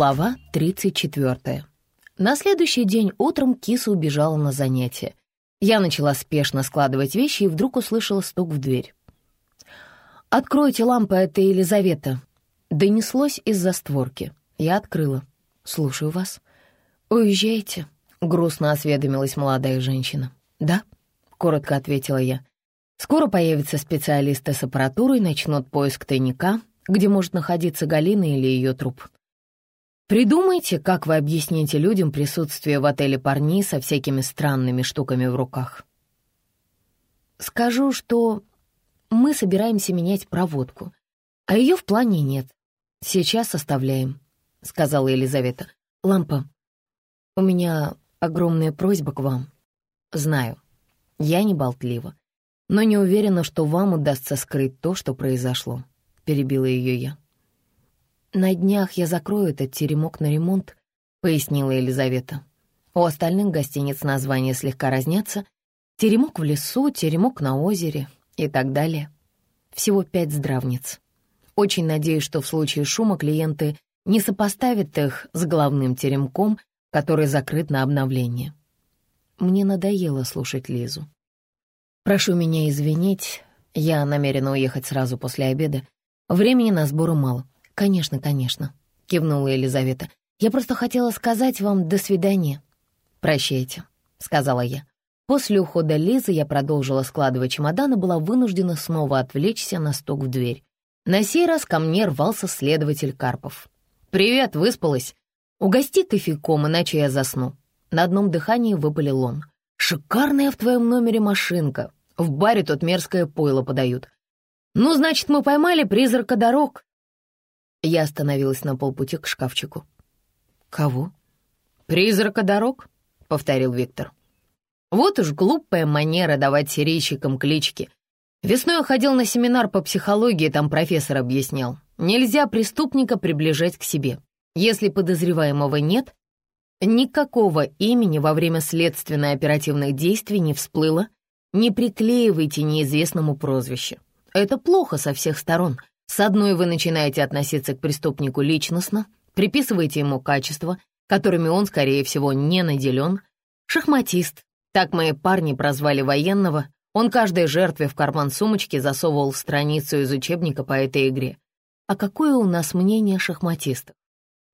Глава 34. На следующий день утром киса убежала на занятия. Я начала спешно складывать вещи и вдруг услышала стук в дверь. «Откройте лампы, это Елизавета!» Донеслось из-за створки. Я открыла. «Слушаю вас». «Уезжаете?» — грустно осведомилась молодая женщина. «Да», — коротко ответила я. «Скоро появятся специалисты с аппаратурой, начнут поиск тайника, где может находиться Галина или ее труп. Придумайте, как вы объясните людям присутствие в отеле парней со всякими странными штуками в руках. Скажу, что мы собираемся менять проводку, а ее в плане нет. Сейчас оставляем, — сказала Елизавета. Лампа, у меня огромная просьба к вам. Знаю, я не болтлива, но не уверена, что вам удастся скрыть то, что произошло, — перебила ее я. «На днях я закрою этот теремок на ремонт», — пояснила Елизавета. «У остальных гостиниц названия слегка разнятся. Теремок в лесу, теремок на озере и так далее. Всего пять здравниц. Очень надеюсь, что в случае шума клиенты не сопоставят их с главным теремком, который закрыт на обновление. Мне надоело слушать Лизу. Прошу меня извинить, я намерена уехать сразу после обеда. Времени на сборы мало. «Конечно, конечно», — кивнула Елизавета. «Я просто хотела сказать вам «до свидания». «Прощайте», — сказала я. После ухода Лизы я продолжила складывать чемодан и была вынуждена снова отвлечься на стук в дверь. На сей раз ко мне рвался следователь Карпов. «Привет, выспалась? Угости кофейком, иначе я засну». На одном дыхании выпалил он. «Шикарная в твоем номере машинка. В баре тут мерзкое пойло подают. Ну, значит, мы поймали призрака дорог. Я остановилась на полпути к шкафчику. «Кого?» «Призрака дорог», — повторил Виктор. «Вот уж глупая манера давать серийщикам клички. Весной я ходил на семинар по психологии, там профессор объяснял. Нельзя преступника приближать к себе. Если подозреваемого нет, никакого имени во время следственно-оперативных действий не всплыло, не приклеивайте неизвестному прозвище. Это плохо со всех сторон — с одной вы начинаете относиться к преступнику личностно, приписываете ему качества, которыми он, скорее всего, не наделен. Шахматист, так мои парни прозвали военного, он каждой жертве в карман сумочки засовывал страницу из учебника по этой игре. А какое у нас мнение шахматистов?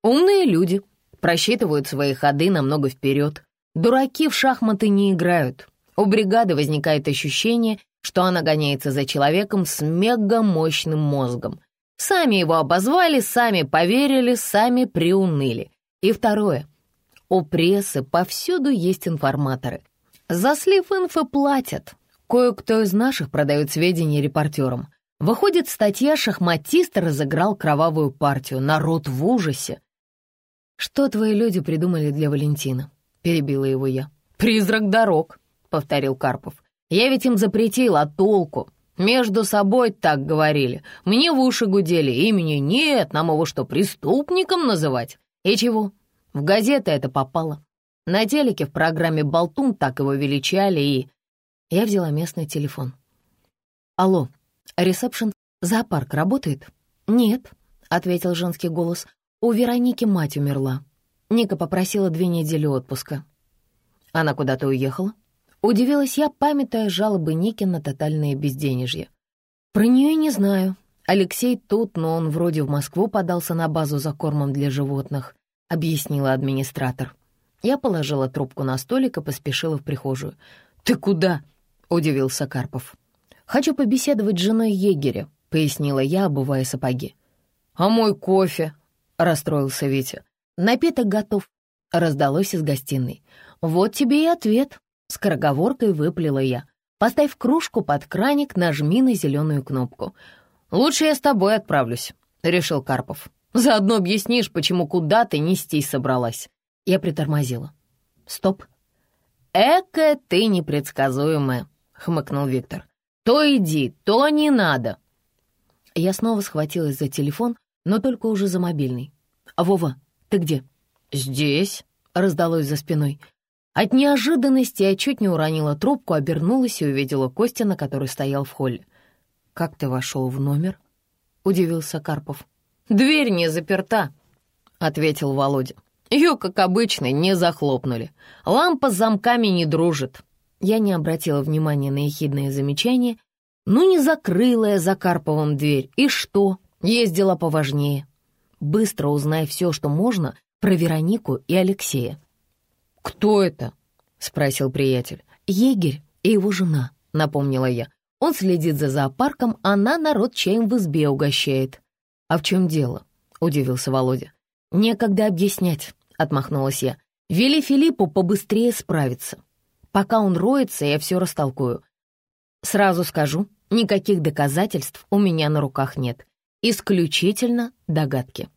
Умные люди, просчитывают свои ходы намного вперед. Дураки в шахматы не играют. У бригады возникает ощущение, что она гоняется за человеком с мегамощным мозгом. Сами его обозвали, сами поверили, сами приуныли. И второе. У прессы повсюду есть информаторы. За слив инфы платят. Кое-кто из наших продает сведения репортерам. Выходит статья «Шахматист разыграл кровавую партию. Народ в ужасе». «Что твои люди придумали для Валентина?» — перебила его я. «Призрак дорог», — повторил Карпов. Я ведь им запретил, а толку? Между собой так говорили. Мне в уши гудели. Имени нет, нам его что, преступником называть? И чего? В газеты это попало. На телеке в программе «Болтун» так его величали, и... Я взяла местный телефон. «Алло, ресепшн, зоопарк работает?» «Нет», — ответил женский голос. «У Вероники мать умерла. Ника попросила две недели отпуска». «Она куда-то уехала?» Удивилась я, памятая жалобы Ники на тотальное безденежье. Про нее не знаю. Алексей тут, но он вроде в Москву подался на базу за кормом для животных, объяснила администратор. Я положила трубку на столик и поспешила в прихожую. «Ты куда?» — удивился Карпов. «Хочу побеседовать с женой егеря», — пояснила я, обувая сапоги. «А мой кофе?» — расстроился Витя. «Напиток готов», — раздалось из гостиной. «Вот тебе и ответ», Скороговоркой выплела я. «Поставь кружку под краник, нажми на зеленую кнопку». «Лучше я с тобой отправлюсь», — решил Карпов. «Заодно объяснишь, почему куда ты нестись собралась». Я притормозила. «Стоп». «Эка ты непредсказуемая», — хмыкнул Виктор. «То иди, то не надо». Я снова схватилась за телефон, но только уже за мобильный. «Вова, ты где?» «Здесь», — раздалось за спиной. От неожиданности я чуть не уронила трубку, обернулась и увидела Костина, который стоял в холле. «Как ты вошел в номер?» — удивился Карпов. «Дверь не заперта», —— ответил Володя. Ее, как обычно, не захлопнули. Лампа с замками не дружит. Я не обратила внимания на ехидное замечание. Ну, не закрыла я за Карповым дверь. И что? Есть дела поважнее. Быстро узнай все, что можно про Веронику и Алексея. «Кто это?» — спросил приятель. «Егерь и его жена», — напомнила я. «Он следит за зоопарком, она народ чаем в избе угощает». «А в чем дело?» — удивился Володя. «Некогда объяснять», — отмахнулась я. «Вели Филиппу побыстрее справиться. Пока он роется, я все растолкую. Сразу скажу, никаких доказательств у меня на руках нет. Исключительно догадки».